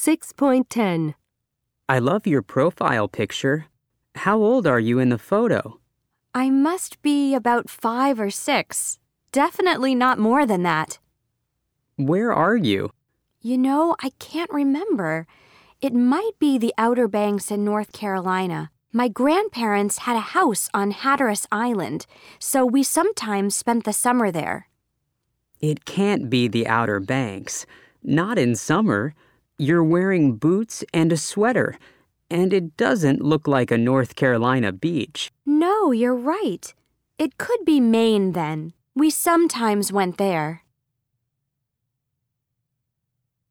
6.10. I love your profile picture. How old are you in the photo? I must be about five or six. Definitely not more than that. Where are you? You know, I can't remember. It might be the Outer Banks in North Carolina. My grandparents had a house on Hatteras Island, so we sometimes spent the summer there. It can't be the Outer Banks. Not in summer. You're wearing boots and a sweater, and it doesn't look like a North Carolina beach. No, you're right. It could be Maine then. We sometimes went there.